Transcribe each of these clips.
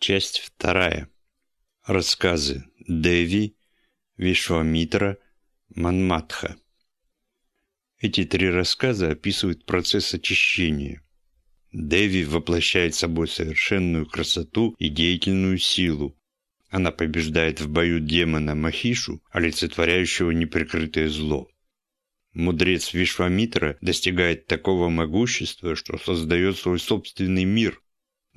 Часть вторая. Рассказы Деви, Вишвамитра, Манматха. Эти три рассказа описывают процесс очищения. Деви воплощает собой совершенную красоту и деятельную силу. Она побеждает в бою демона Махишу, олицетворяющего неприкрытое зло. Мудрец Вишвамитра достигает такого могущества, что создает свой собственный мир,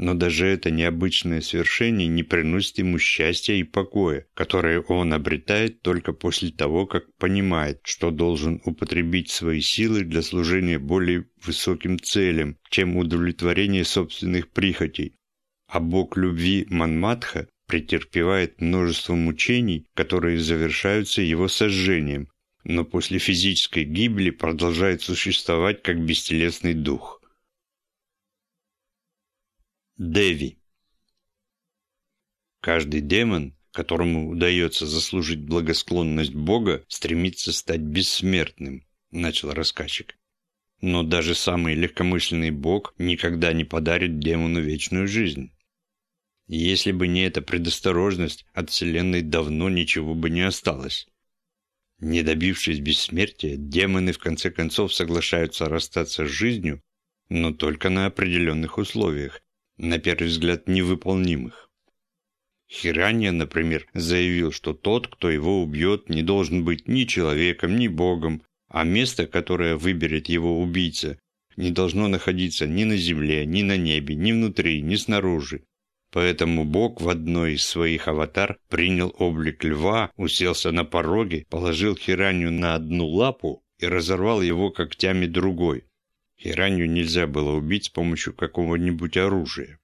но даже это необычное свершение не приносит ему счастья и покоя, которые он обретает только после того, как понимает, что должен употребить свои силы для служения более высоким целям, чем удовлетворение собственных прихотей. А бог любви Манматха претерпевает множество мучений, которые завершаются его сожжением, но после физической гибели продолжает существовать как бестелесный дух. Деви. Каждый демон, которому удается заслужить благосклонность Бога, стремится стать бессмертным, начал рассказчик. Но даже самый легкомысленный Бог никогда не подарит демону вечную жизнь. Если бы не эта предосторожность, от Вселенной давно ничего бы не осталось. Не добившись бессмертия, демоны в конце концов соглашаются расстаться с жизнью, но только на определенных условиях, на первый взгляд невыполнимых. Хиранья, например, заявил, что тот, кто его убьет, не должен быть ни человеком, ни богом, а место, которое выберет его убийца, не должно находиться ни на земле, ни на небе, ни внутри, ни снаружи. Поэтому Бог в одной из своих аватар принял облик льва, уселся на пороге, положил Хиранью на одну лапу и разорвал его когтями другой. Хиранью нельзя было убить с помощью какого-нибудь оружия.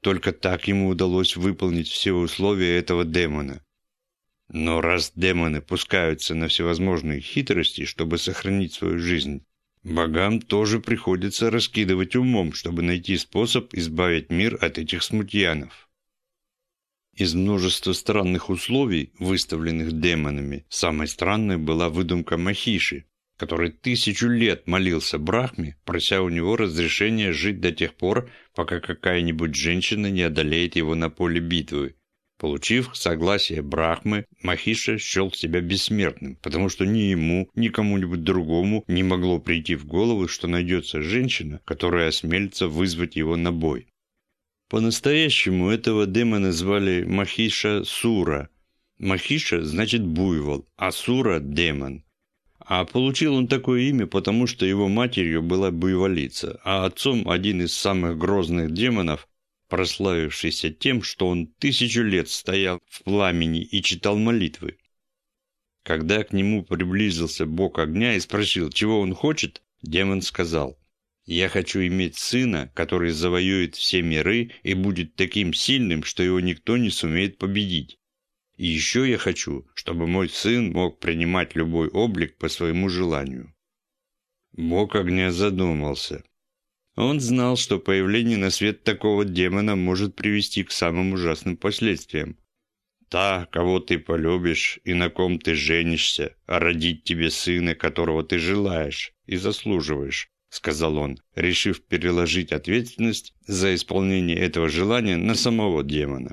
Только так ему удалось выполнить все условия этого демона. Но раз демоны пускаются на всевозможные хитрости, чтобы сохранить свою жизнь, богам тоже приходится раскидывать умом, чтобы найти способ избавить мир от этих смутьянов. Из множества странных условий, выставленных демонами, самой странной была выдумка Махиши, который тысячу лет молился Брахме, прося у него разрешения жить до тех пор, пока какая-нибудь женщина не одолеет его на поле битвы. Получив согласие Брахмы, Махиша счел себя бессмертным, потому что ни ему, ни кому-нибудь другому не могло прийти в голову, что найдется женщина, которая осмелится вызвать его на бой. По-настоящему этого демона звали Махиша Сура. Махиша значит буйвол, а Сура – демон. А получил он такое имя, потому что его матерью была буйволица, а отцом один из самых грозных демонов, прославившийся тем, что он тысячу лет стоял в пламени и читал молитвы. Когда к нему приблизился бог огня и спросил, чего он хочет, демон сказал, «Я хочу иметь сына, который завоюет все миры и будет таким сильным, что его никто не сумеет победить. И еще я хочу, чтобы мой сын мог принимать любой облик по своему желанию». Бог огня задумался. Он знал, что появление на свет такого демона может привести к самым ужасным последствиям. Та, кого ты полюбишь и на ком ты женишься, а родить тебе сына, которого ты желаешь и заслуживаешь, сказал он, решив переложить ответственность за исполнение этого желания на самого демона.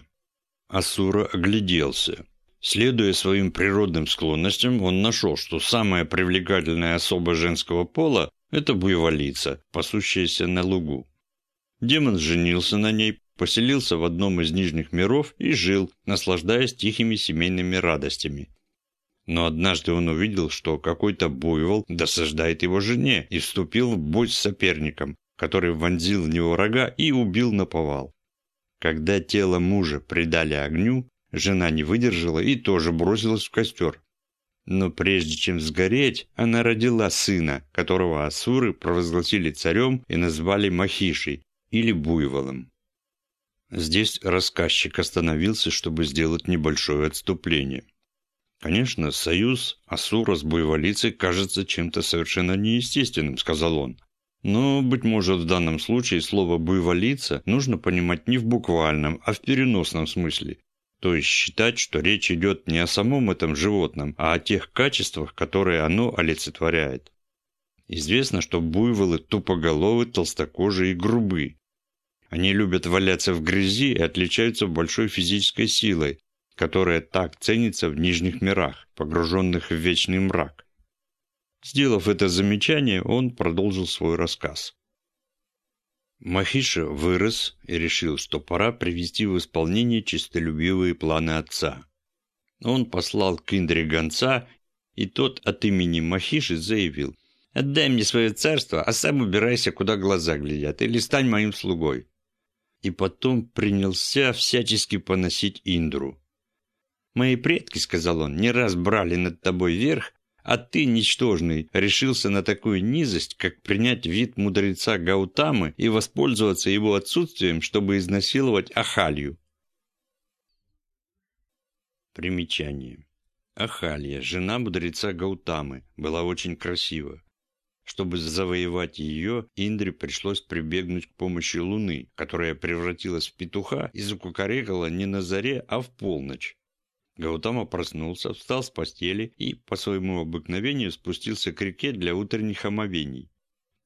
Асура огляделся. Следуя своим природным склонностям, он нашел, что самая привлекательная особа женского пола – это буйволица, пасущаяся на лугу. Демон женился на ней, поселился в одном из нижних миров и жил, наслаждаясь тихими семейными радостями. Но однажды он увидел, что какой-то буйвол досаждает его жене и вступил в бой с соперником, который вонзил в него рога и убил наповал. Когда тело мужа предали огню, жена не выдержала и тоже бросилась в костер. Но прежде чем сгореть, она родила сына, которого асуры провозгласили царем и назвали Махишей, или Буйволом. Здесь рассказчик остановился, чтобы сделать небольшое отступление. «Конечно, союз Асура с Буйволицей кажется чем-то совершенно неестественным», — сказал он. Но, быть может, в данном случае слово «буйволица» нужно понимать не в буквальном, а в переносном смысле. То есть считать, что речь идет не о самом этом животном, а о тех качествах, которые оно олицетворяет. Известно, что буйволы тупоголовы, толстокожие и грубы. Они любят валяться в грязи и отличаются большой физической силой, которая так ценится в нижних мирах, погруженных в вечный мрак. Сделав это замечание, он продолжил свой рассказ. Махиша вырос и решил, что пора привести в исполнение честолюбивые планы отца. Он послал к Индре гонца, и тот от имени Махиши заявил, «Отдай мне свое царство, а сам убирайся, куда глаза глядят, или стань моим слугой». И потом принялся всячески поносить Индру. «Мои предки, — сказал он, — не раз брали над тобой верх, а ты, ничтожный, решился на такую низость, как принять вид мудреца Гаутамы и воспользоваться его отсутствием, чтобы изнасиловать Ахалью. Примечание. Ахалья, жена мудреца Гаутамы, была очень красива. Чтобы завоевать ее, Индре пришлось прибегнуть к помощи Луны, которая превратилась в петуха и закукарекала не на заре, а в полночь. Гаутама проснулся, встал с постели и, по своему обыкновению, спустился к реке для утренних омовений.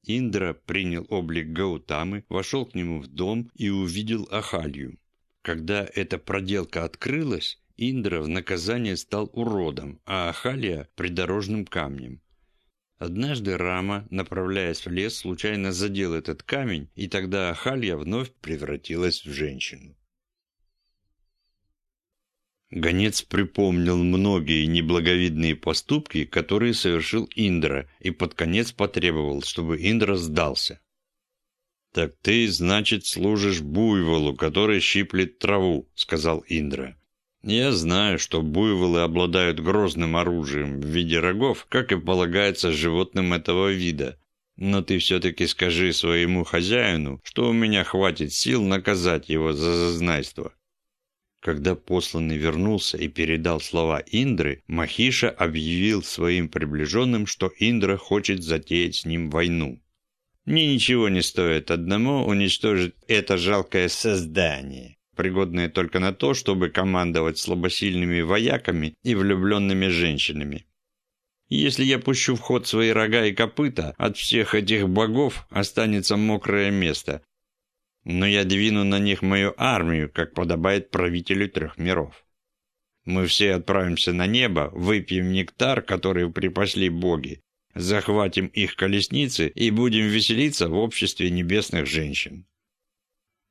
Индра принял облик Гаутамы, вошел к нему в дом и увидел Ахалью. Когда эта проделка открылась, Индра в наказание стал уродом, а Ахалия – придорожным камнем. Однажды Рама, направляясь в лес, случайно задел этот камень, и тогда Ахалья вновь превратилась в женщину. Гонец припомнил многие неблаговидные поступки, которые совершил Индра, и под конец потребовал, чтобы Индра сдался. «Так ты, значит, служишь буйволу, который щиплет траву», — сказал Индра. «Я знаю, что буйволы обладают грозным оружием в виде рогов, как и полагается животным этого вида. Но ты все-таки скажи своему хозяину, что у меня хватит сил наказать его за зазнайство». Когда посланный вернулся и передал слова Индры, Махиша объявил своим приближенным, что Индра хочет затеять с ним войну. «Мне ничего не стоит одному уничтожить это жалкое создание, пригодное только на то, чтобы командовать слабосильными вояками и влюбленными женщинами. Если я пущу в ход свои рога и копыта, от всех этих богов останется мокрое место, но я двину на них мою армию, как подобает правителю трех миров. Мы все отправимся на небо, выпьем нектар, который припасли боги, захватим их колесницы и будем веселиться в обществе небесных женщин.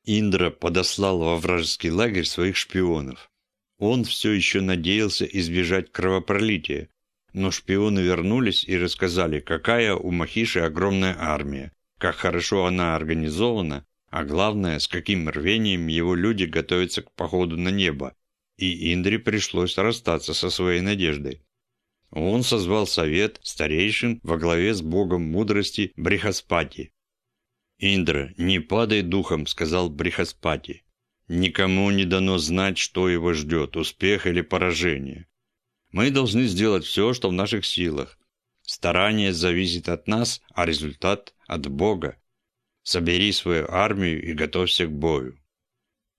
Индра подослал во вражеский лагерь своих шпионов. Он все еще надеялся избежать кровопролития, но шпионы вернулись и рассказали, какая у Махиши огромная армия, как хорошо она организована а главное, с каким рвением его люди готовятся к походу на небо, и Индре пришлось расстаться со своей надеждой. Он созвал совет старейшин во главе с богом мудрости Брихаспати. «Индра, не падай духом», — сказал Брихаспати. «Никому не дано знать, что его ждет, успех или поражение. Мы должны сделать все, что в наших силах. Старание зависит от нас, а результат – от Бога. Собери свою армию и готовься к бою».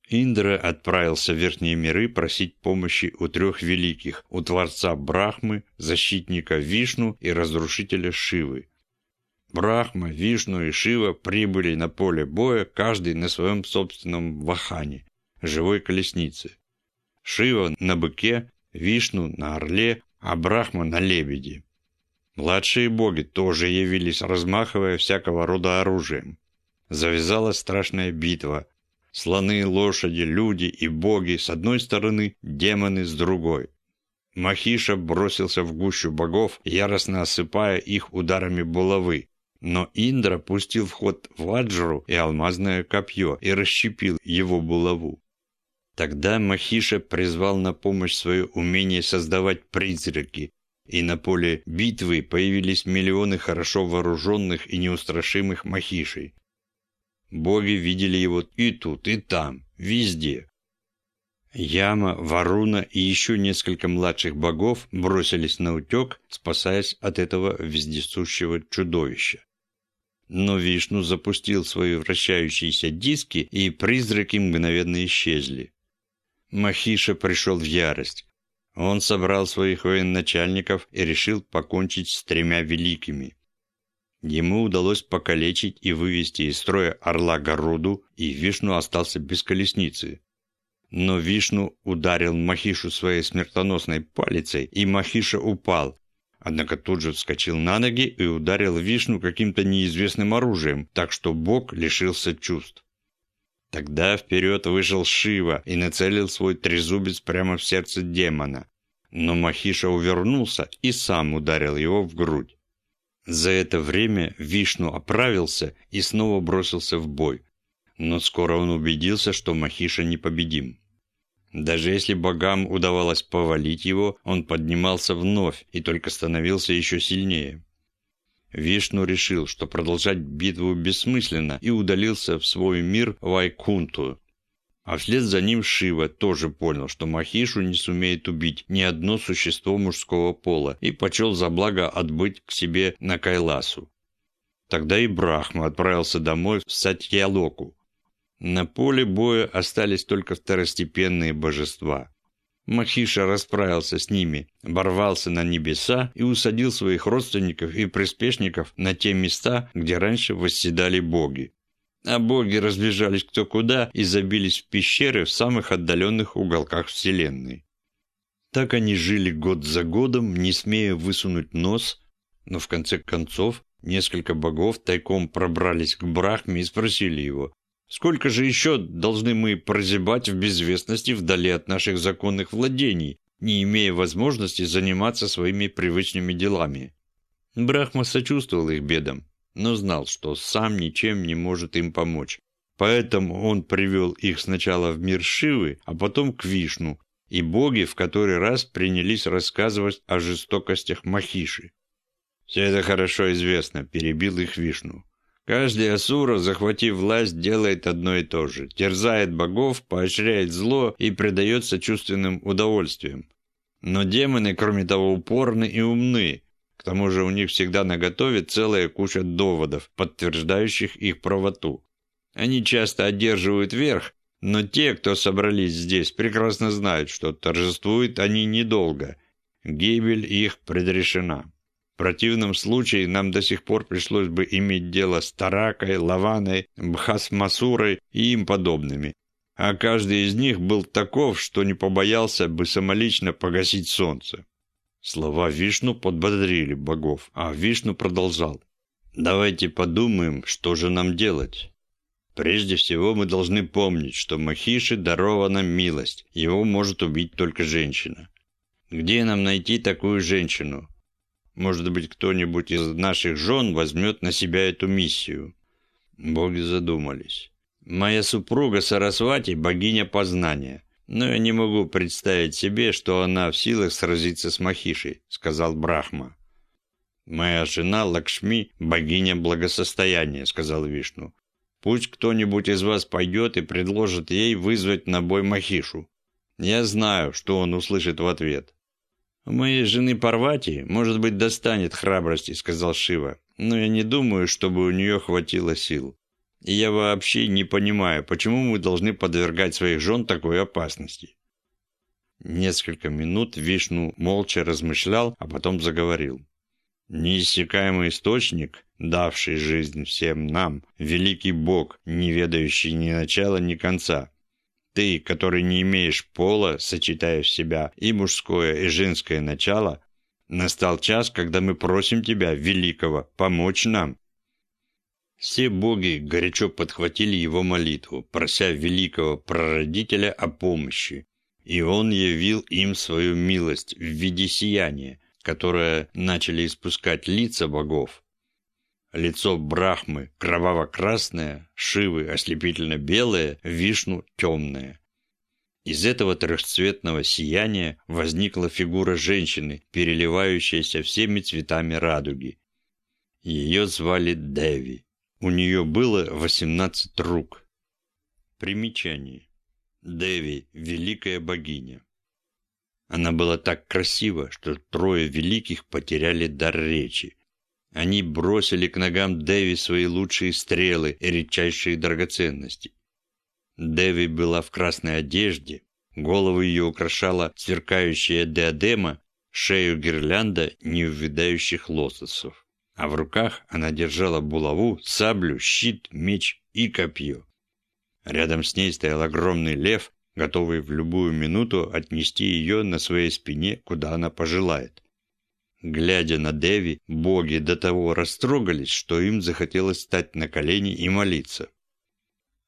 Индра отправился в верхние миры просить помощи у трех великих, у Творца Брахмы, защитника Вишну и разрушителя Шивы. Брахма, Вишну и Шива прибыли на поле боя, каждый на своем собственном вахане, живой колеснице. Шива на быке, Вишну на орле, а Брахма на лебеде. Младшие боги тоже явились, размахивая всякого рода оружием. Завязалась страшная битва. Слоны, лошади, люди и боги с одной стороны, демоны с другой. Махиша бросился в гущу богов, яростно осыпая их ударами булавы. Но Индра пустил в ход ваджру и алмазное копье и расщепил его булаву. Тогда Махиша призвал на помощь свое умение создавать призраки, и на поле битвы появились миллионы хорошо вооруженных и неустрашимых Махишей. Боги видели его и тут, и там, везде. Яма, Варуна и еще несколько младших богов бросились на утек, спасаясь от этого вездесущего чудовища. Но Вишну запустил свои вращающиеся диски, и призраки мгновенно исчезли. Махиша пришел в ярость. Он собрал своих военачальников и решил покончить с тремя великими. Ему удалось покалечить и вывести из строя орла Горуду, и Вишну остался без колесницы. Но Вишну ударил Махишу своей смертоносной палицей, и Махиша упал. Однако тут же вскочил на ноги и ударил Вишну каким-то неизвестным оружием, так что бог лишился чувств. Тогда вперед вышел Шива и нацелил свой трезубец прямо в сердце демона. Но Махиша увернулся и сам ударил его в грудь. За это время Вишну оправился и снова бросился в бой но скоро он убедился, что Махиша непобедим. Даже если богам удавалось повалить его, он поднимался вновь и только становился еще сильнее. Вишну решил, что продолжать битву бессмысленно и удалился в свой мир Вайкунту. А вслед за ним Шива тоже понял, что Махишу не сумеет убить ни одно существо мужского пола и почел за благо отбыть к себе на Кайласу. Тогда и Брахма отправился домой в Сатьялоку, на поле боя остались только второстепенные божества. Махиша расправился с ними, ворвался на небеса и усадил своих родственников и приспешников на те места, где раньше восседали боги. А боги разбежались кто куда и забились в пещеры в самых отдаленных уголках Вселенной. Так они жили год за годом, не смея высунуть нос, но в конце концов несколько богов тайком пробрались к Брахме и спросили его, Сколько же еще должны мы прозябать в безвестности вдали от наших законных владений, не имея возможности заниматься своими привычными делами? Брахма сочувствовал их бедам, но знал, что сам ничем не может им помочь. Поэтому он привел их сначала в мир Шивы, а потом к Вишну, и боги в который раз принялись рассказывать о жестокостях Махиши. «Все это хорошо известно», – перебил их Вишну. Каждый асура, захватив власть, делает одно и то же. Терзает богов, поощряет зло и предается чувственным удовольствиям. Но демоны, кроме того, упорны и умны. К тому же у них всегда наготове целая куча доводов, подтверждающих их правоту. Они часто одерживают верх, но те, кто собрались здесь, прекрасно знают, что торжествуют они недолго. Гибель их предрешена. В противном случае нам до сих пор пришлось бы иметь дело с Таракой, Лаваной, Бхасмасурой и им подобными. А каждый из них был таков, что не побоялся бы самолично погасить солнце. Слова Вишну подбодрили богов, а Вишну продолжал. «Давайте подумаем, что же нам делать. Прежде всего мы должны помнить, что Махиши дарована милость, его может убить только женщина. Где нам найти такую женщину? Может быть, кто-нибудь из наших жен возьмет на себя эту миссию. Боги задумались. Моя супруга Сарасвати – богиня познания. Но я не могу представить себе, что она в силах сразиться с Махишей, сказал Брахма. Моя жена Лакшми – богиня благосостояния, сказал Вишну. Пусть кто-нибудь из вас пойдет и предложит ей вызвать на бой Махишу. Я знаю, что он услышит в ответ. «У моей жены Парвати, может быть, достанет храбрости», — сказал Шива. «Но я не думаю, чтобы у нее хватило сил. И я вообще не понимаю, почему мы должны подвергать своих жен такой опасности». Несколько минут Вишну молча размышлял, а потом заговорил. «Неиссякаемый источник, давший жизнь всем нам, великий Бог, не ведающий ни начала, ни конца, ты, который не имеешь пола, сочетая в себя и мужское, и женское начало, настал час, когда мы просим тебя, великого, помочь нам. Все боги горячо подхватили его молитву, прося великого прародителя о помощи, и он явил им свою милость в виде сияния, которое начали испускать лица богов, Лицо Брахмы кроваво-красное, Шивы ослепительно-белое, Вишну темное. Из этого трехцветного сияния возникла фигура женщины, переливающаяся всеми цветами радуги. Ее звали Деви. У нее было 18 рук. Примечание. Деви – великая богиня. Она была так красива, что трое великих потеряли дар речи. Они бросили к ногам Деви свои лучшие стрелы и редчайшие драгоценности. Деви была в красной одежде, голову ее украшала сверкающая диадема, шею гирлянда неувядающих лотосов. А в руках она держала булаву, саблю, щит, меч и копье. Рядом с ней стоял огромный лев, готовый в любую минуту отнести ее на своей спине, куда она пожелает. Глядя на Деви, боги до того растрогались, что им захотелось стать на колени и молиться.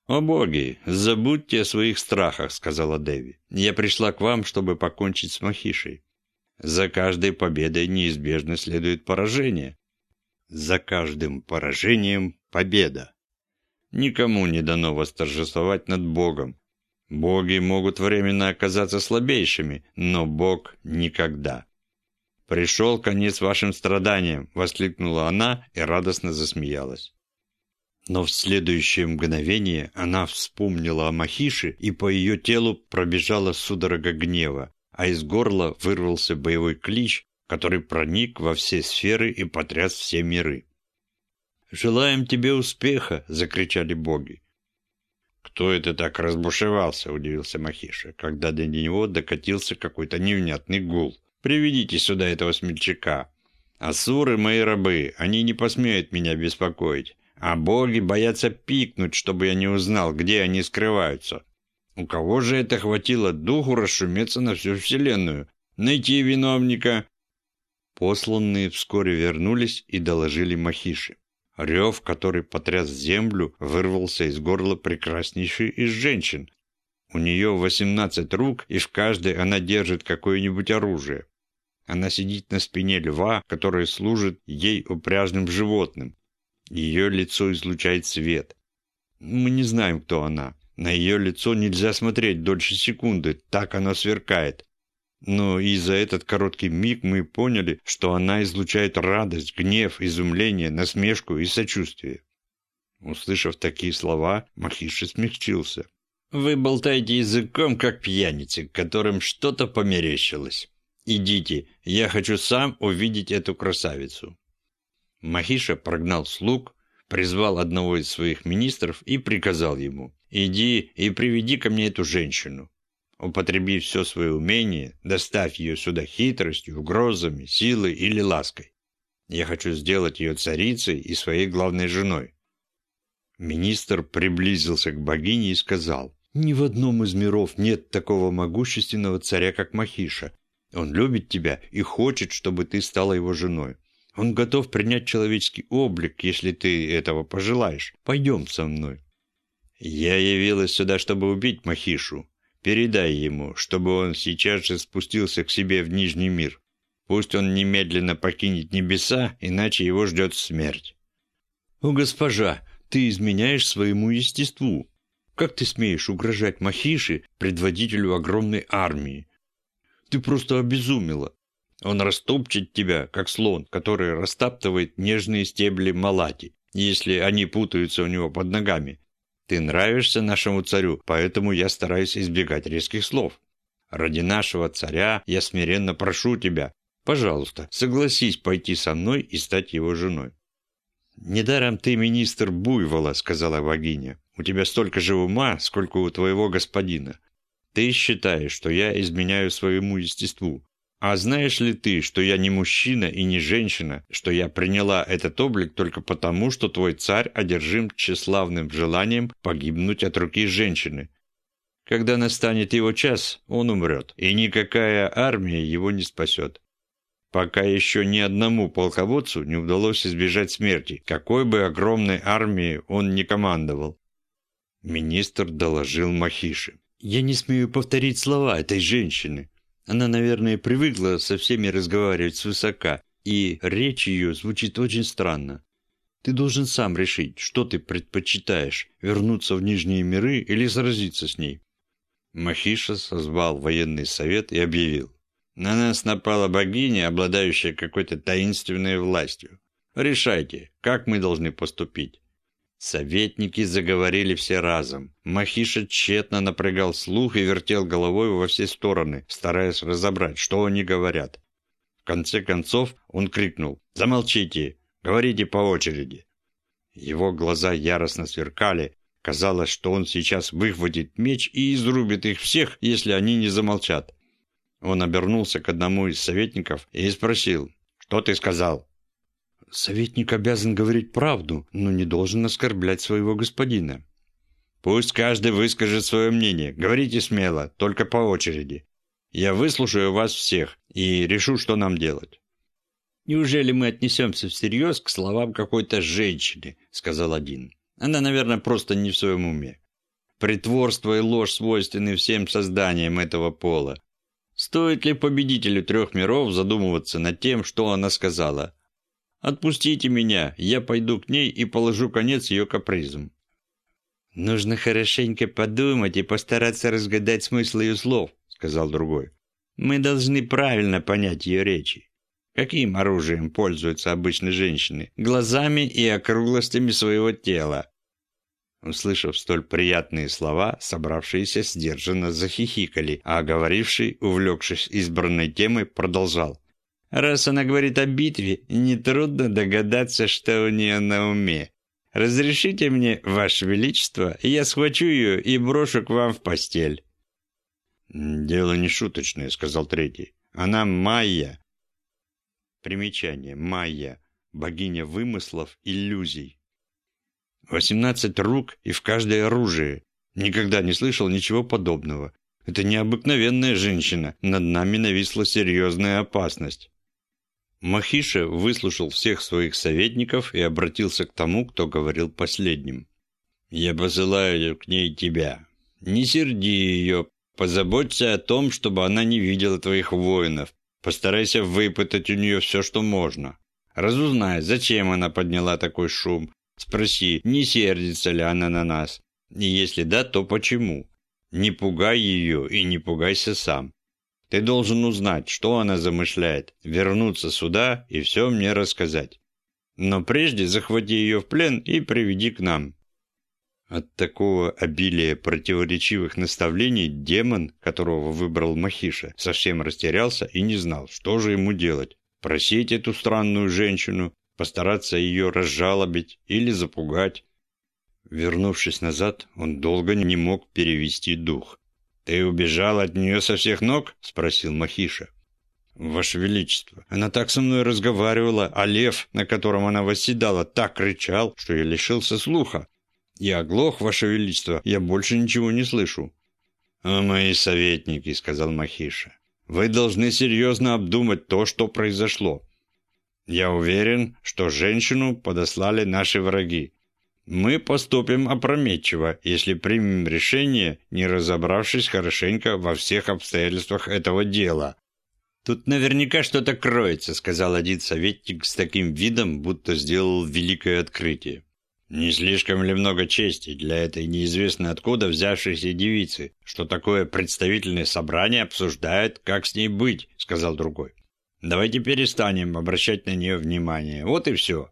«О боги, забудьте о своих страхах», — сказала Деви. «Я пришла к вам, чтобы покончить с Махишей. За каждой победой неизбежно следует поражение. За каждым поражением — победа. Никому не дано восторжествовать над Богом. Боги могут временно оказаться слабейшими, но Бог никогда. «Пришел конец вашим страданиям!» — воскликнула она и радостно засмеялась. Но в следующее мгновение она вспомнила о Махише, и по ее телу пробежала судорога гнева, а из горла вырвался боевой клич, который проник во все сферы и потряс все миры. «Желаем тебе успеха!» – закричали боги. «Кто это так разбушевался?» – удивился Махиша, когда до него докатился какой-то невнятный гул. «Приведите сюда этого смельчака. Асуры – мои рабы, они не посмеют меня беспокоить. А боги боятся пикнуть, чтобы я не узнал, где они скрываются. У кого же это хватило духу расшуметься на всю вселенную? Найти виновника. Посланные вскоре вернулись и доложили Махиши. Рев, который потряс землю, вырвался из горла прекраснейшей из женщин. У нее восемнадцать рук, и в каждой она держит какое-нибудь оружие. Она сидит на спине льва, который служит ей упряжным животным. Ее лицо излучает свет. Мы не знаем, кто она. На ее лицо нельзя смотреть дольше секунды, так оно сверкает. Но и за этот короткий миг мы поняли, что она излучает радость, гнев, изумление, насмешку и сочувствие. Услышав такие слова, Махиши смягчился. «Вы болтаете языком, как пьяницы, которым что-то померещилось. Идите, я хочу сам увидеть эту красавицу». Махиша прогнал слуг, призвал одного из своих министров и приказал ему «Иди и приведи ко мне эту женщину. Употреби все свое умение, доставь ее сюда хитростью, угрозами, силой или лаской. Я хочу сделать ее царицей и своей главной женой». Министр приблизился к богине и сказал «Ни в одном из миров нет такого могущественного царя, как Махиша. Он любит тебя и хочет, чтобы ты стала его женой. Он готов принять человеческий облик, если ты этого пожелаешь. Пойдем со мной». «Я явилась сюда, чтобы убить Махишу. Передай ему, чтобы он сейчас же спустился к себе в Нижний мир. Пусть он немедленно покинет небеса, иначе его ждет смерть». «О, госпожа, ты изменяешь своему естеству. Как ты смеешь угрожать Махише, предводителю огромной армии? Ты просто обезумела. Он растопчет тебя, как слон, который растаптывает нежные стебли малати, если они путаются у него под ногами. Ты нравишься нашему царю, поэтому я стараюсь избегать резких слов. Ради нашего царя я смиренно прошу тебя, пожалуйста, согласись пойти со мной и стать его женой». «Недаром ты министр Буйвола», — сказала богиня. «У тебя столько же ума, сколько у твоего господина. Ты считаешь, что я изменяю своему естеству, а знаешь ли ты, что я не мужчина и не женщина, что я приняла этот облик только потому, что твой царь одержим тщеславным желанием погибнуть от руки женщины? Когда настанет его час, он умрет, и никакая армия его не спасет. Пока еще ни одному полководцу не удалось избежать смерти, какой бы огромной армией он ни командовал. Министр доложил Махиши. «Я не смею повторить слова этой женщины. Она, наверное, привыкла со всеми разговаривать свысока, и речь ее звучит очень странно. Ты должен сам решить, что ты предпочитаешь, вернуться в Нижние миры или сразиться с ней. Махиша созвал военный совет и объявил. На нас напала богиня, обладающая какой-то таинственной властью. Решайте, как мы должны поступить. Советники заговорили все разом. Махиша тщетно напрягал слух и вертел головой во все стороны, стараясь разобрать, что они говорят. В конце концов он крикнул «Замолчите! Говорите по очереди!» Его глаза яростно сверкали. Казалось, что он сейчас выхватит меч и изрубит их всех, если они не замолчат. Он обернулся к одному из советников и спросил «Что ты сказал?» Советник обязан говорить правду, но не должен оскорблять своего господина. Пусть каждый выскажет свое мнение. Говорите смело, только по очереди. Я выслушаю вас всех и решу, что нам делать. «Неужели мы отнесемся всерьез к словам какой-то женщины?» – сказал один. «Она, наверное, просто не в своем уме. Притворство и ложь свойственны всем созданиям этого пола. Стоит ли победителю трех миров задумываться над тем, что она сказала? Отпустите меня, я пойду к ней и положу конец ее капризам. Нужно хорошенько подумать и постараться разгадать смысл ее слов, сказал другой. Мы должны правильно понять ее речи. Каким оружием пользуются обычно женщины? Глазами и округлостями своего тела. Услышав столь приятные слова, собравшиеся сдержанно захихикали, а говоривший, увлекшись избранной темой, продолжал. «Раз она говорит о битве, нетрудно догадаться, что у нее на уме. Разрешите мне, Ваше Величество, я схвачу ее и брошу к вам в постель». «Дело не шуточное», — сказал третий. «Она Майя». Примечание. Майя. Богиня вымыслов, иллюзий. Восемнадцать рук и в каждое оружие. Никогда не слышал ничего подобного. Это необыкновенная женщина. Над нами нависла серьезная опасность. Махиша выслушал всех своих советников и обратился к тому, кто говорил последним. «Я посылаю к ней тебя. Не серди ее. Позаботься о том, чтобы она не видела твоих воинов. Постарайся выпытать у нее все, что можно. Разузнай, зачем она подняла такой шум, Спроси, не сердится ли она на нас. И если да, то почему? Не пугай ее и не пугайся сам. Ты должен узнать, что она замышляет, вернуться сюда и все мне рассказать. Но прежде захвати ее в плен и приведи к нам». От такого обилия противоречивых наставлений демон, которого выбрал Махиша, совсем растерялся и не знал, что же ему делать. Просить эту странную женщину постараться ее разжалобить или запугать. Вернувшись назад, он долго не мог перевести дух. «Ты убежал от нее со всех ног?» – спросил Махиша. «Ваше Величество, она так со мной разговаривала, а лев, на котором она восседала, так кричал, что я лишился слуха. Я оглох, Ваше Величество, я больше ничего не слышу». «А мои советники», – сказал Махиша, – «вы должны серьезно обдумать то, что произошло. Я уверен, что женщину подослали наши враги. Мы поступим опрометчиво, если примем решение, не разобравшись хорошенько во всех обстоятельствах этого дела. Тут наверняка что-то кроется, сказал один советник с таким видом, будто сделал великое открытие. Не слишком ли много чести для этой неизвестно откуда взявшейся девицы, что такое представительное собрание обсуждает, как с ней быть, сказал другой. Давайте перестанем обращать на нее внимание. Вот и все.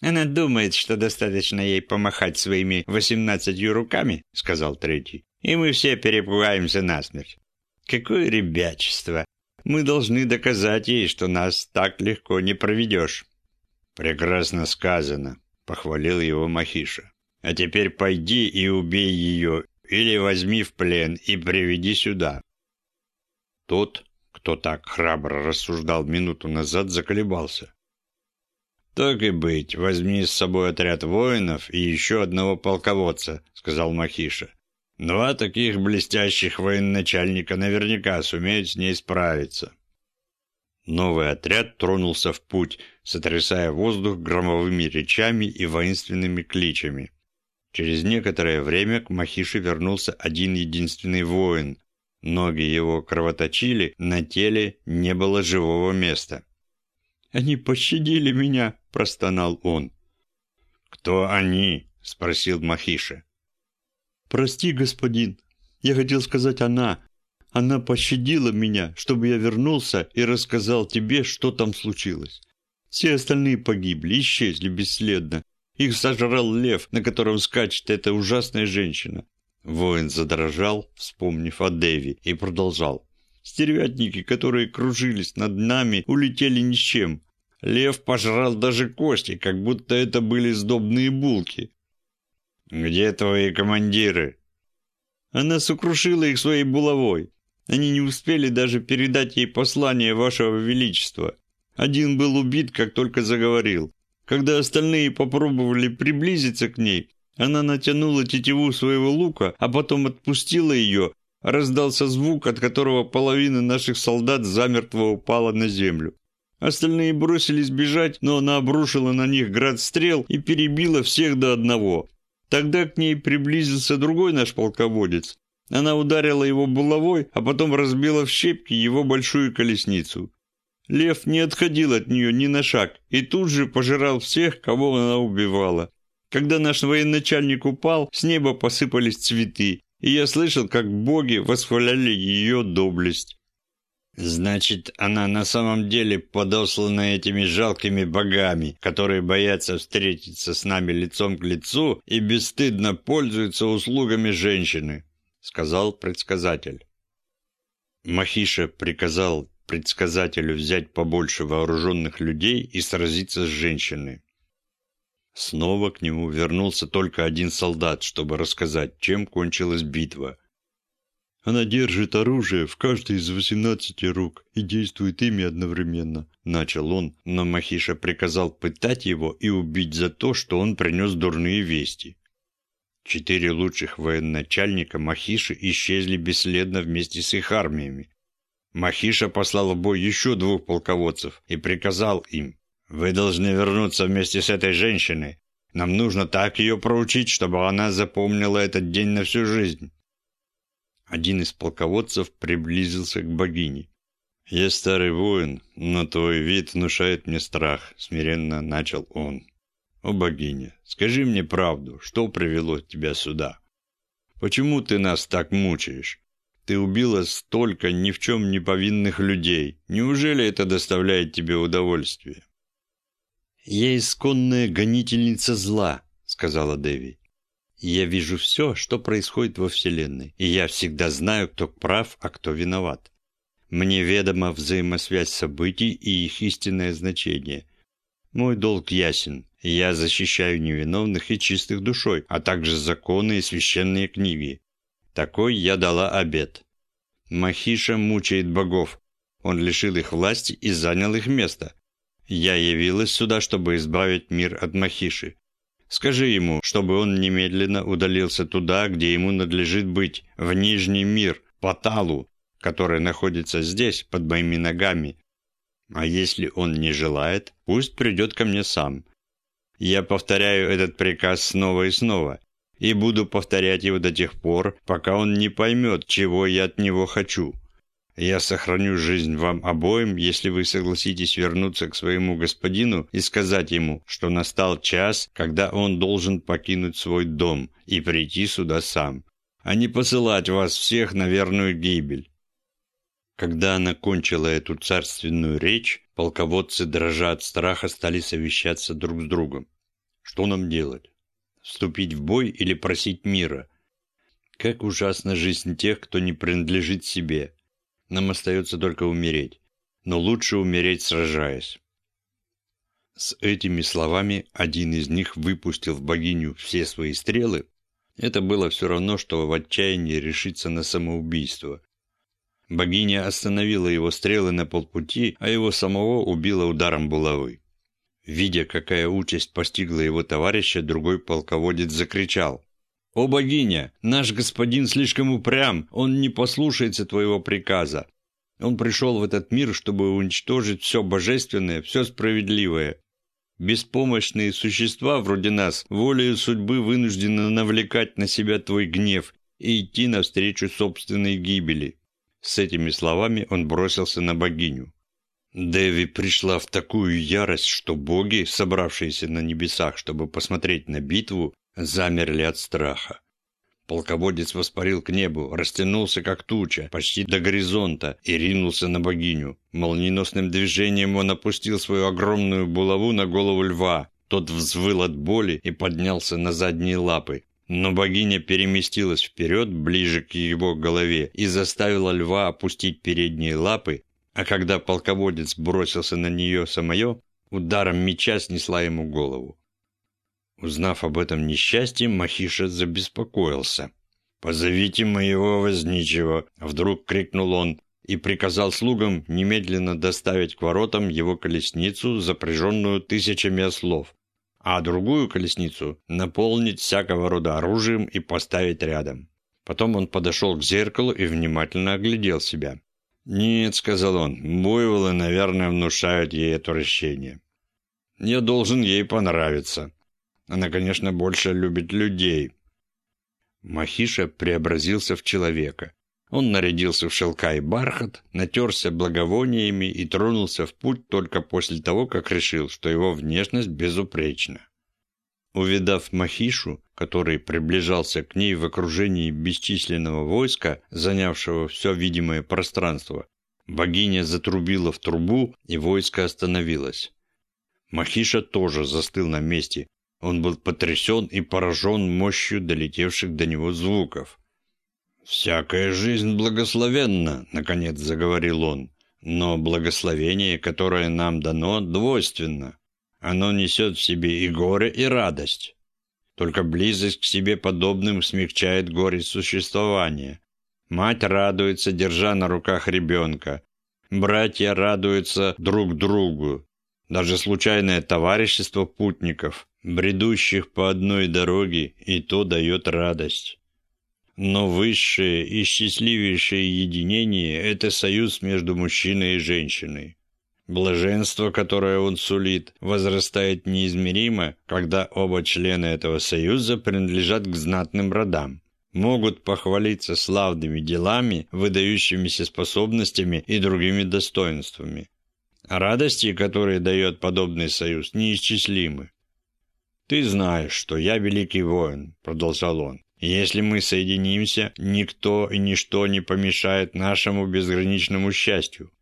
Она думает, что достаточно ей помахать своими восемнадцатью руками, сказал третий, и мы все перепугаемся насмерть. Какое ребячество! Мы должны доказать ей, что нас так легко не проведешь. Прекрасно сказано, похвалил его Махиша. А теперь пойди и убей ее, или возьми в плен и приведи сюда. Тот, кто так храбро рассуждал минуту назад, заколебался. «Так и быть, возьми с собой отряд воинов и еще одного полководца», — сказал Махиша. «Два таких блестящих военачальника наверняка сумеют с ней справиться». Новый отряд тронулся в путь, сотрясая воздух громовыми речами и воинственными кличами. Через некоторое время к Махише вернулся один единственный воин, Ноги его кровоточили, на теле не было живого места. «Они пощадили меня!» – простонал он. «Кто они?» – спросил Махиша. «Прости, господин. Я хотел сказать она. Она пощадила меня, чтобы я вернулся и рассказал тебе, что там случилось. Все остальные погибли, исчезли бесследно. Их сожрал лев, на котором скачет эта ужасная женщина. Воин задрожал, вспомнив о Дэви, и продолжал. «Стервятники, которые кружились над нами, улетели ни с чем. Лев пожрал даже кости, как будто это были сдобные булки». «Где твои командиры?» Она сокрушила их своей булавой. Они не успели даже передать ей послание вашего величества. Один был убит, как только заговорил. Когда остальные попробовали приблизиться к ней, она натянула тетиву своего лука, а потом отпустила ее. Раздался звук, от которого половина наших солдат замертво упала на землю. Остальные бросились бежать, но она обрушила на них град стрел и перебила всех до одного. Тогда к ней приблизился другой наш полководец. Она ударила его булавой, а потом разбила в щепки его большую колесницу. Лев не отходил от нее ни на шаг и тут же пожирал всех, кого она убивала. Когда наш военачальник упал, с неба посыпались цветы, и я слышал, как боги восхваляли ее доблесть. Значит, она на самом деле подослана этими жалкими богами, которые боятся встретиться с нами лицом к лицу и бесстыдно пользуются услугами женщины, сказал предсказатель. Махиша приказал предсказателю взять побольше вооруженных людей и сразиться с женщиной. Снова к нему вернулся только один солдат, чтобы рассказать, чем кончилась битва – она держит оружие в каждой из восемнадцати рук и действует ими одновременно. Начал он, но Махиша приказал пытать его и убить за то, что он принес дурные вести. Четыре лучших военачальника Махиши исчезли бесследно вместе с их армиями. Махиша послал в бой еще двух полководцев и приказал им, «Вы должны вернуться вместе с этой женщиной. Нам нужно так ее проучить, чтобы она запомнила этот день на всю жизнь». Один из полководцев приблизился к богине. «Я старый воин, но твой вид внушает мне страх», — смиренно начал он. «О, богиня, скажи мне правду, что привело тебя сюда? Почему ты нас так мучаешь? Ты убила столько ни в чем не повинных людей. Неужели это доставляет тебе удовольствие?» «Я исконная гонительница зла», — сказала Деви. Я вижу все, что происходит во Вселенной, и я всегда знаю, кто прав, а кто виноват. Мне ведома взаимосвязь событий и их истинное значение. Мой долг ясен. Я защищаю невиновных и чистых душой, а также законы и священные книги. Такой я дала обет. Махиша мучает богов. Он лишил их власти и занял их место. Я явилась сюда, чтобы избавить мир от Махиши. Скажи ему, чтобы он немедленно удалился туда, где ему надлежит быть, в Нижний мир, по Талу, который находится здесь, под моими ногами. А если он не желает, пусть придет ко мне сам. Я повторяю этот приказ снова и снова, и буду повторять его до тех пор, пока он не поймет, чего я от него хочу. Я сохраню жизнь вам обоим, если вы согласитесь вернуться к своему господину и сказать ему, что настал час, когда он должен покинуть свой дом и прийти сюда сам, а не посылать вас всех на верную гибель». Когда она кончила эту царственную речь, полководцы, дрожа от страха, стали совещаться друг с другом. Что нам делать? Вступить в бой или просить мира? Как ужасна жизнь тех, кто не принадлежит себе, нам остается только умереть. Но лучше умереть, сражаясь. С этими словами один из них выпустил в богиню все свои стрелы. Это было все равно, что в отчаянии решиться на самоубийство. Богиня остановила его стрелы на полпути, а его самого убила ударом булавы. Видя, какая участь постигла его товарища, другой полководец закричал. «О богиня, наш господин слишком упрям, он не послушается твоего приказа. Он пришел в этот мир, чтобы уничтожить все божественное, все справедливое. Беспомощные существа вроде нас волею судьбы вынуждены навлекать на себя твой гнев и идти навстречу собственной гибели». С этими словами он бросился на богиню. Деви пришла в такую ярость, что боги, собравшиеся на небесах, чтобы посмотреть на битву, замерли от страха. Полководец воспарил к небу, растянулся как туча, почти до горизонта, и ринулся на богиню. Молниеносным движением он опустил свою огромную булаву на голову льва. Тот взвыл от боли и поднялся на задние лапы. Но богиня переместилась вперед, ближе к его голове, и заставила льва опустить передние лапы, а когда полководец бросился на нее самое, ударом меча снесла ему голову. Узнав об этом несчастье, Махиша забеспокоился. «Позовите моего возничего!» — вдруг крикнул он и приказал слугам немедленно доставить к воротам его колесницу, запряженную тысячами ослов, а другую колесницу наполнить всякого рода оружием и поставить рядом. Потом он подошел к зеркалу и внимательно оглядел себя. «Нет», — сказал он, — «буйволы, наверное, внушают ей отвращение. Я должен ей понравиться. Она, конечно, больше любит людей». Махиша преобразился в человека. Он нарядился в шелка и бархат, натерся благовониями и тронулся в путь только после того, как решил, что его внешность безупречна. Увидав Махишу, который приближался к ней в окружении бесчисленного войска, занявшего все видимое пространство, богиня затрубила в трубу, и войско остановилось. Махиша тоже застыл на месте. Он был потрясен и поражен мощью долетевших до него звуков. «Всякая жизнь благословенна», — наконец заговорил он. «Но благословение, которое нам дано, двойственно. Оно несет в себе и горе, и радость. Только близость к себе подобным смягчает горе существования. Мать радуется, держа на руках ребенка. Братья радуются друг другу. Даже случайное товарищество путников, бредущих по одной дороге, и то дает радость. Но высшее и счастливейшее единение – это союз между мужчиной и женщиной. Блаженство, которое он сулит, возрастает неизмеримо, когда оба члена этого союза принадлежат к знатным родам, могут похвалиться славными делами, выдающимися способностями и другими достоинствами. Радости, которые дает подобный союз, неисчислимы. «Ты знаешь, что я великий воин», – продолжал он. Если мы соединимся, никто и ничто не помешает нашему безграничному счастью.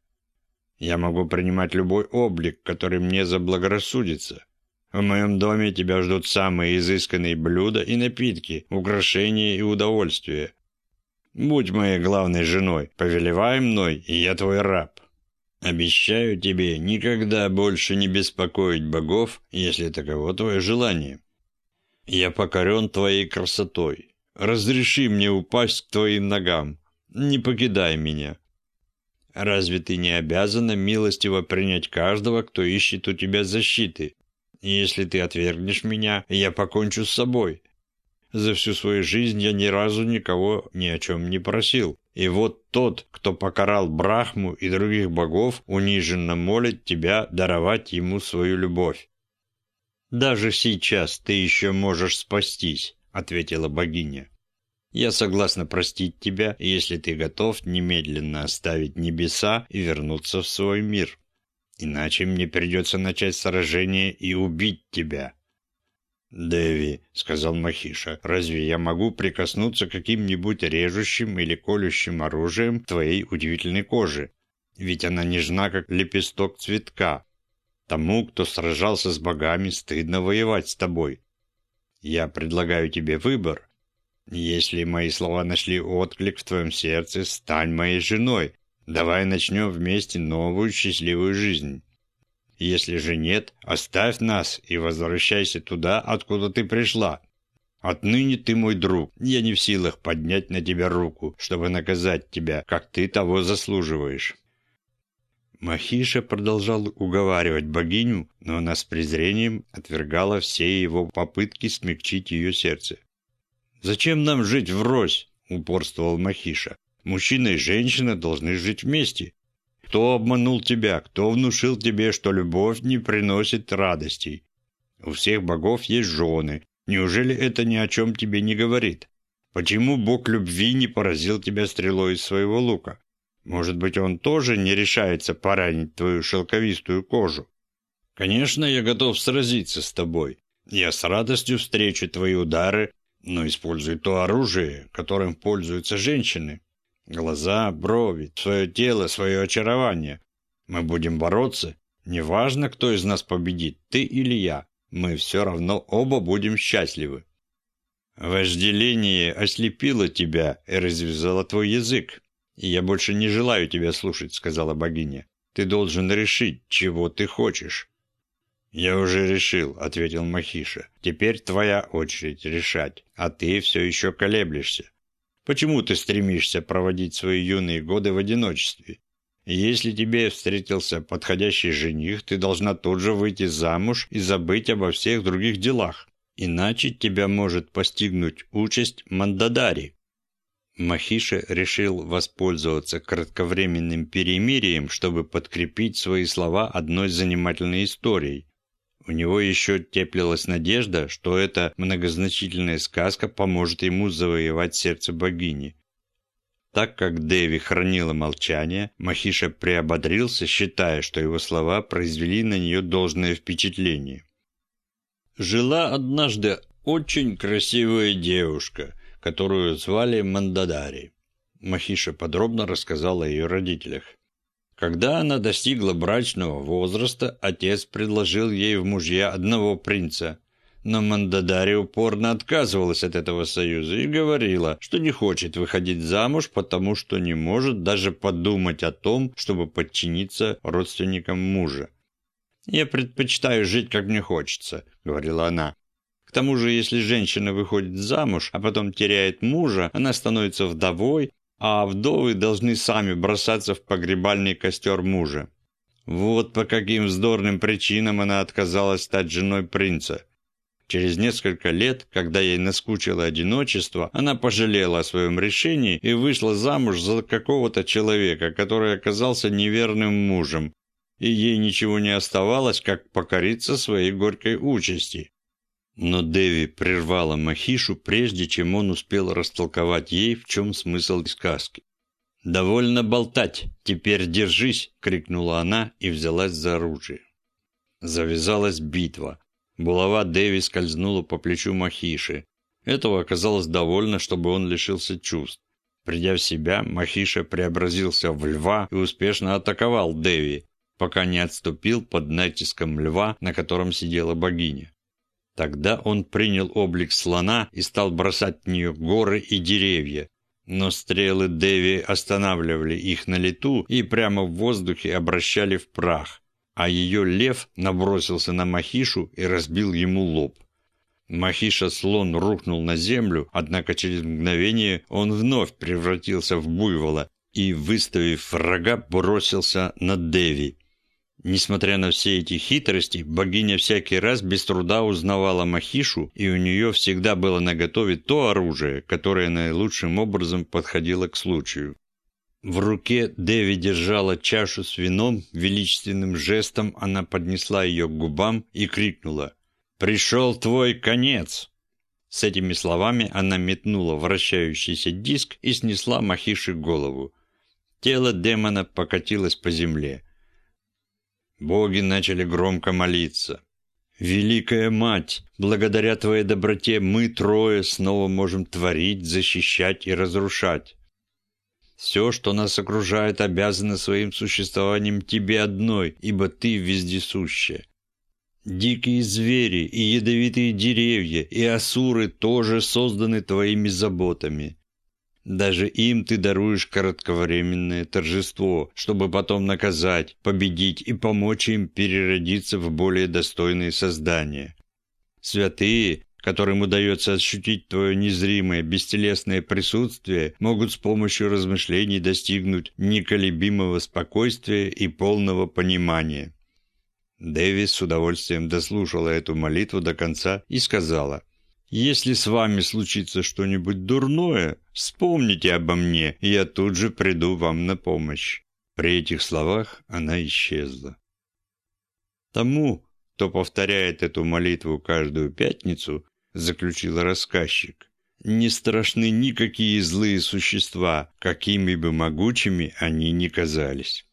Я могу принимать любой облик, который мне заблагорассудится. В моем доме тебя ждут самые изысканные блюда и напитки, украшения и удовольствия. Будь моей главной женой, повелевай мной, и я твой раб. Обещаю тебе никогда больше не беспокоить богов, если таково твое желание. Я покорен твоей красотой. Разреши мне упасть к твоим ногам. Не покидай меня. Разве ты не обязана милостиво принять каждого, кто ищет у тебя защиты? Если ты отвергнешь меня, я покончу с собой. За всю свою жизнь я ни разу никого ни о чем не просил. И вот тот, кто покарал Брахму и других богов, униженно молит тебя даровать ему свою любовь. «Даже сейчас ты еще можешь спастись», — ответила богиня. «Я согласна простить тебя, если ты готов немедленно оставить небеса и вернуться в свой мир. Иначе мне придется начать сражение и убить тебя». «Дэви», — сказал Махиша, — «разве я могу прикоснуться каким-нибудь режущим или колющим оружием твоей удивительной кожи? Ведь она нежна, как лепесток цветка, Тому, кто сражался с богами, стыдно воевать с тобой. Я предлагаю тебе выбор. Если мои слова нашли отклик в твоем сердце, стань моей женой. Давай начнем вместе новую счастливую жизнь. Если же нет, оставь нас и возвращайся туда, откуда ты пришла. Отныне ты мой друг. Я не в силах поднять на тебя руку, чтобы наказать тебя, как ты того заслуживаешь. Махиша продолжал уговаривать богиню, но она с презрением отвергала все его попытки смягчить ее сердце. «Зачем нам жить врозь?» – упорствовал Махиша. «Мужчина и женщина должны жить вместе. Кто обманул тебя? Кто внушил тебе, что любовь не приносит радостей? У всех богов есть жены. Неужели это ни о чем тебе не говорит? Почему бог любви не поразил тебя стрелой из своего лука? Может быть, он тоже не решается поранить твою шелковистую кожу? Конечно, я готов сразиться с тобой. Я с радостью встречу твои удары, но используй то оружие, которым пользуются женщины. Глаза, брови, свое тело, свое очарование. Мы будем бороться. Неважно, кто из нас победит, ты или я. Мы все равно оба будем счастливы. Вожделение ослепило тебя и развязало твой язык. «Я больше не желаю тебя слушать», — сказала богиня. «Ты должен решить, чего ты хочешь». «Я уже решил», — ответил Махиша. «Теперь твоя очередь решать, а ты все еще колеблешься. Почему ты стремишься проводить свои юные годы в одиночестве? Если тебе встретился подходящий жених, ты должна тут же выйти замуж и забыть обо всех других делах. Иначе тебя может постигнуть участь Мандадари. Махиша решил воспользоваться кратковременным перемирием, чтобы подкрепить свои слова одной занимательной историей. У него еще теплилась надежда, что эта многозначительная сказка поможет ему завоевать сердце богини. Так как Дэви хранила молчание, Махиша приободрился, считая, что его слова произвели на нее должное впечатление. Жила однажды очень красивая девушка, которую звали Мандадари. Махиша подробно рассказала о ее родителях. Когда она достигла брачного возраста, отец предложил ей в мужья одного принца. Но Мандадари упорно отказывалась от этого союза и говорила, что не хочет выходить замуж, потому что не может даже подумать о том, чтобы подчиниться родственникам мужа. «Я предпочитаю жить, как мне хочется», — говорила она. К тому же, если женщина выходит замуж, а потом теряет мужа, она становится вдовой а вдовы должны сами бросаться в погребальный костер мужа. Вот по каким вздорным причинам она отказалась стать женой принца. Через несколько лет, когда ей наскучило одиночество, она пожалела о своем решении и вышла замуж за какого-то человека, который оказался неверным мужем, и ей ничего не оставалось, как покориться своей горькой участи. Но Деви прервала Махишу, прежде чем он успел растолковать ей, в чем смысл сказки. «Довольно болтать! Теперь держись!» — крикнула она и взялась за оружие. Завязалась битва. Булава Деви скользнула по плечу Махиши. Этого оказалось довольно, чтобы он лишился чувств. Придя в себя, Махиша преобразился в льва и успешно атаковал Деви, пока не отступил под натиском льва, на котором сидела богиня. Тогда он принял облик слона и стал бросать в нее горы и деревья. Но стрелы Деви останавливали их на лету и прямо в воздухе обращали в прах, а ее лев набросился на Махишу и разбил ему лоб. Махиша-слон рухнул на землю, однако через мгновение он вновь превратился в буйвола и, выставив врага, бросился на Деви. Несмотря на все эти хитрости, богиня всякий раз без труда узнавала Махишу, и у нее всегда было наготове то оружие, которое наилучшим образом подходило к случаю. В руке Деви держала чашу с вином, величественным жестом она поднесла ее к губам и крикнула «Пришел твой конец!». С этими словами она метнула вращающийся диск и снесла Махиши голову. Тело демона покатилось по земле. Боги начали громко молиться. «Великая Мать, благодаря Твоей доброте мы трое снова можем творить, защищать и разрушать. Все, что нас окружает, обязано своим существованием Тебе одной, ибо Ты вездесущая. Дикие звери и ядовитые деревья и асуры тоже созданы Твоими заботами. Даже им ты даруешь коротковременное торжество, чтобы потом наказать, победить и помочь им переродиться в более достойные создания. Святые, которым удается ощутить твое незримое, бестелесное присутствие, могут с помощью размышлений достигнуть неколебимого спокойствия и полного понимания. Дэвис с удовольствием дослушала эту молитву до конца и сказала – если с вами случится что-нибудь дурное, вспомните обо мне, и я тут же приду вам на помощь». При этих словах она исчезла. Тому, кто повторяет эту молитву каждую пятницу, заключил рассказчик, не страшны никакие злые существа, какими бы могучими они ни казались.